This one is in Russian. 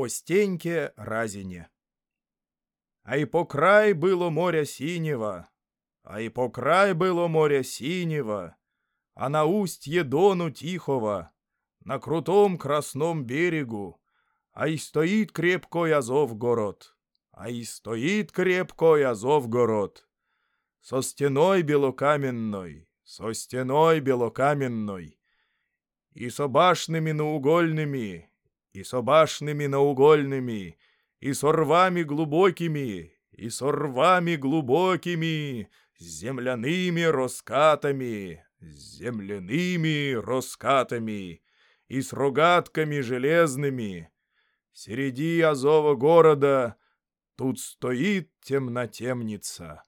О Стеньке Разине А и по край было моря синего, А и по край было моря синего, А на устье Дону Тихого, На крутом красном берегу, А и стоит крепкой Азов-город, А и стоит крепкой Азов-город. Со стеной белокаменной, Со стеной белокаменной, И со башнями наугольными, И башнями наугольными, И со рвами глубокими, И со рвами глубокими, С земляными раскатами, С земляными раскатами, И с рогатками железными. Среди Азова города Тут стоит темнотемница.